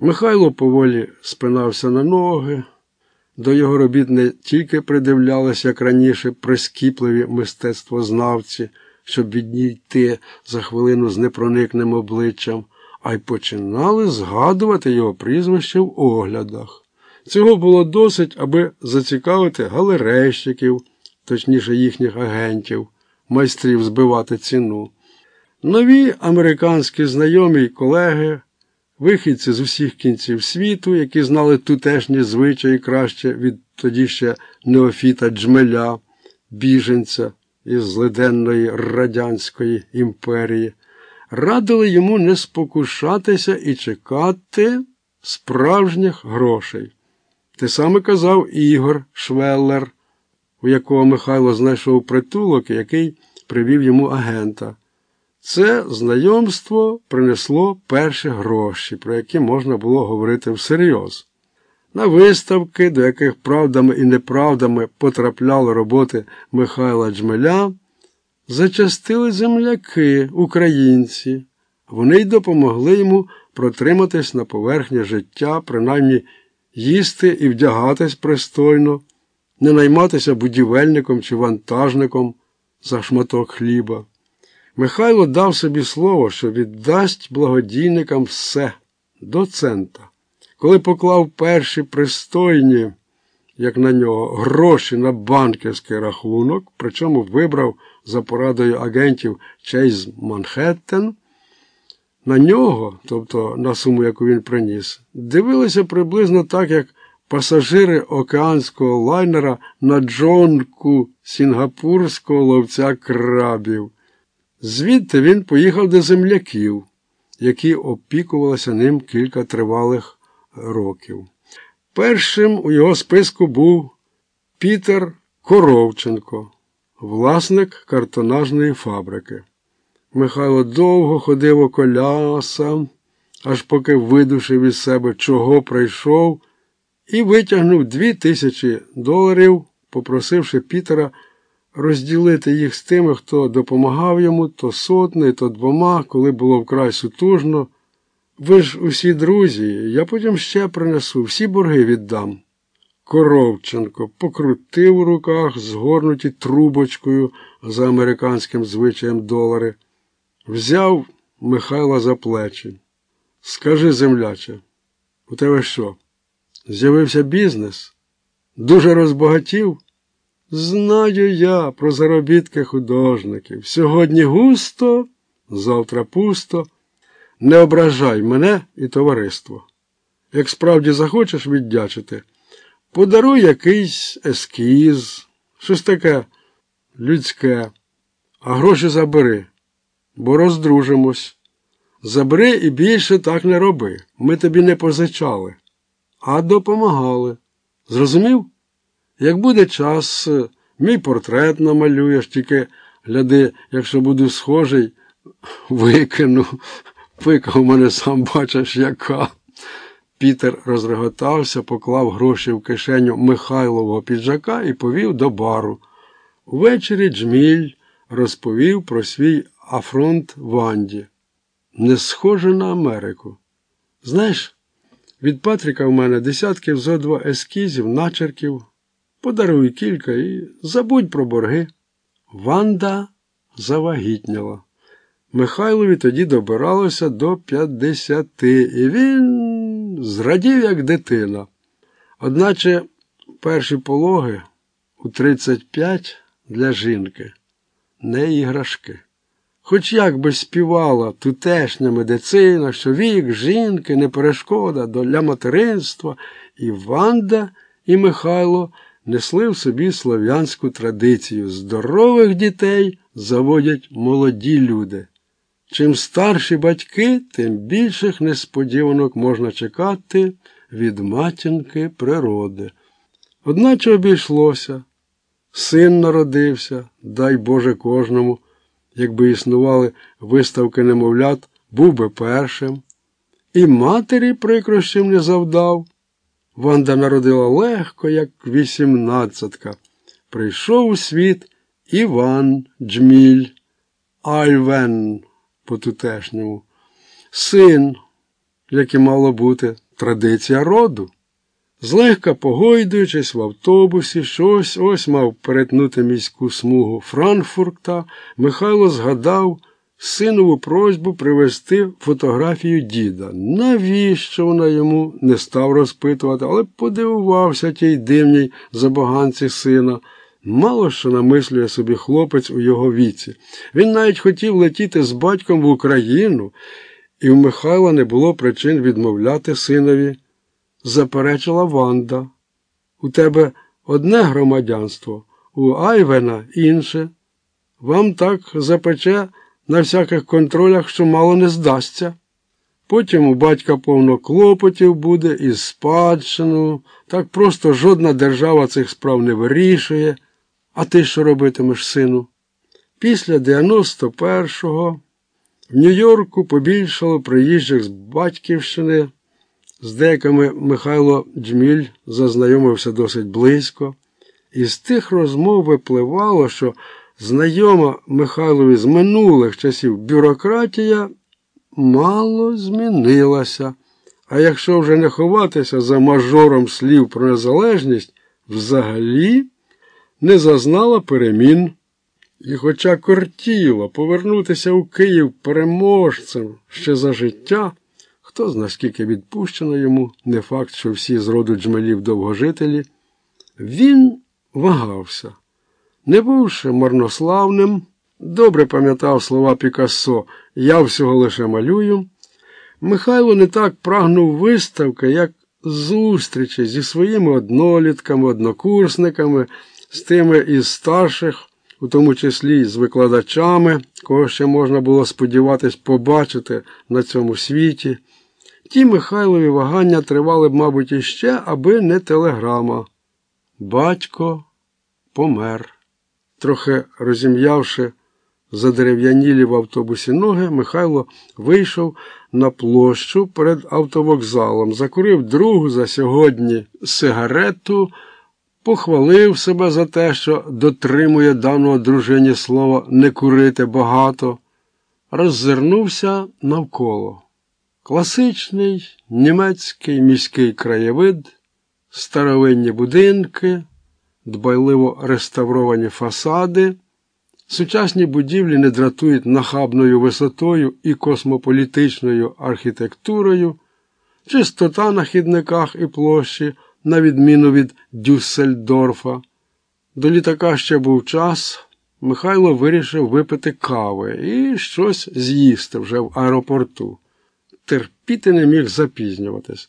Михайло поволі спинався на ноги. До його робіт не тільки придивлялися, як раніше, прискіпливі мистецтвознавці, щоб відійти за хвилину з непроникним обличчям, а й починали згадувати його прізвище в оглядах. Цього було досить, аби зацікавити галерейщиків, точніше їхніх агентів, майстрів збивати ціну. Нові американські знайомі й колеги, вихідці з усіх кінців світу, які знали тутешні звичаї краще від тоді ще Неофіта Джмеля, біженця із злиденної Радянської імперії, радили йому не спокушатися і чекати справжніх грошей. Те саме казав Ігор Швеллер, у якого Михайло знайшов притулок, який привів йому агента. Це знайомство принесло перші гроші, про які можна було говорити всерйоз. На виставки, до яких правдами і неправдами потрапляли роботи Михайла Джмеля, зачастили земляки, українці. Вони й допомогли йому протриматись на поверхні життя, принаймні їсти і вдягатись пристойно, не найматися будівельником чи вантажником за шматок хліба. Михайло дав собі слово, що віддасть благодійникам все до цента. Коли поклав перші пристойні, як на нього, гроші на банківський рахунок, причому вибрав за порадою агентів Чейз Манхеттен, на нього, тобто на суму, яку він приніс, дивилися приблизно так, як пасажири океанського лайнера на джонку сінгапурського ловця крабів. Звідти він поїхав до земляків, які опікувалися ним кілька тривалих років. Першим у його списку був Пітер Коровченко, власник картонажної фабрики. Михайло довго ходив у коляса, аж поки видушив із себе, чого прийшов, і витягнув дві тисячі доларів, попросивши Пітера розділити їх з тими, хто допомагав йому то сотни, то двома, коли було вкрай сутужно. Ви ж усі друзі, я потім ще принесу, всі борги віддам. Коровченко покрутив у руках, згорнуті трубочкою за американським звичаєм долари, взяв Михайла за плечі. Скажи, земляче, у тебе що? З'явився бізнес? Дуже розбагатів? Знаю я про заробітки художників. Сьогодні густо, завтра пусто. Не ображай мене і товариство. Як справді захочеш віддячити, подаруй якийсь ескіз, щось таке людське, а гроші забери, бо роздружимось. Забери і більше так не роби. Ми тобі не позичали, а допомагали. Зрозумів? Як буде час, мій портрет намалюєш, тільки гляди, якщо буду схожий, викину. Пика у мене сам бачиш, яка. Пітер розреготався, поклав гроші в кишеню Михайлового піджака і повів до бару. Увечері Джміль розповів про свій афронт Ванді. Не схоже на Америку. Знаєш, від Патріка в мене десятків зо два ескізів, начерків. Подаруй кілька і забудь про борги. Ванда завагітняла. Михайлові тоді добиралося до п'ятдесяти, і він зрадів, як дитина. Одначе перші пологи у 35 для жінки не іграшки. Хоч як би співала тутешня медицина, що вік жінки не перешкода для материнства, і Ванда, і Михайло несли в собі слов'янську традицію. Здорових дітей заводять молоді люди. Чим старші батьки, тим більших несподіванок можна чекати від матінки природи. Одначе обійшлося. Син народився, дай Боже кожному, якби існували виставки немовлят, був би першим. І матері прикрощів не завдав. Ванда народила легко, як вісімнадцятка. Прийшов у світ Іван Джміль, Айвен по тутешньому. Син, як і мало бути, традиція роду. Злегка погойдуючись в автобусі, щось ось мав перетнути міську смугу Франкфурта, Михайло згадав синову просьбу привезти фотографію діда. Навіщо вона йому не став розпитувати, але подивувався тій дивній забаганці сина. Мало що намислює собі хлопець у його віці. Він навіть хотів летіти з батьком в Україну, і в Михайла не було причин відмовляти синові. Заперечила Ванда. У тебе одне громадянство, у Айвена інше. Вам так запече на всяких контролях, що мало не здасться. Потім у батька повно клопотів буде із спадщину. Так просто жодна держава цих справ не вирішує. А ти що робитимеш, сину? Після 91-го в Нью-Йорку побільшало приїжджих з Батьківщини. З деякими Михайло Джміль зазнайомився досить близько. Із тих розмов випливало, що знайома Михайлові з минулих часів бюрократія мало змінилася. А якщо вже не ховатися за мажором слів про незалежність, взагалі не зазнала перемін. І, хоча кортіло повернутися у Київ переможцем ще за життя, хто зна скільки відпущено йому, не факт, що всі з роду джмелів довгожителі, він вагався. Не бувши марнославним, добре пам'ятав слова Пікассо Я всього лише малюю. Михайло не так прагнув виставки, як зустрічі зі своїми однолітками, однокурсниками, з тими із старших, у тому числі з викладачами, кого ще можна було сподіватись побачити на цьому світі. Ті Михайлові вагання тривали б, мабуть, іще, аби не телеграма. Батько помер. Трохи розім'явши задерев'янілі в автобусі ноги, Михайло вийшов на площу перед автовокзалом, закурив другу за сьогодні сигарету, похвалив себе за те, що дотримує даного дружині слова не курити багато, роззирнувся навколо. Класичний німецький міський краєвид, старовинні будинки, дбайливо реставровані фасади. Сучасні будівлі не дратують нахабною висотою і космополітичною архітектурою, чистота на хідниках і площі, на відміну від Дюссельдорфа. До літака ще був час. Михайло вирішив випити кави і щось з'їсти вже в аеропорту. Терпіти не міг запізнюватись.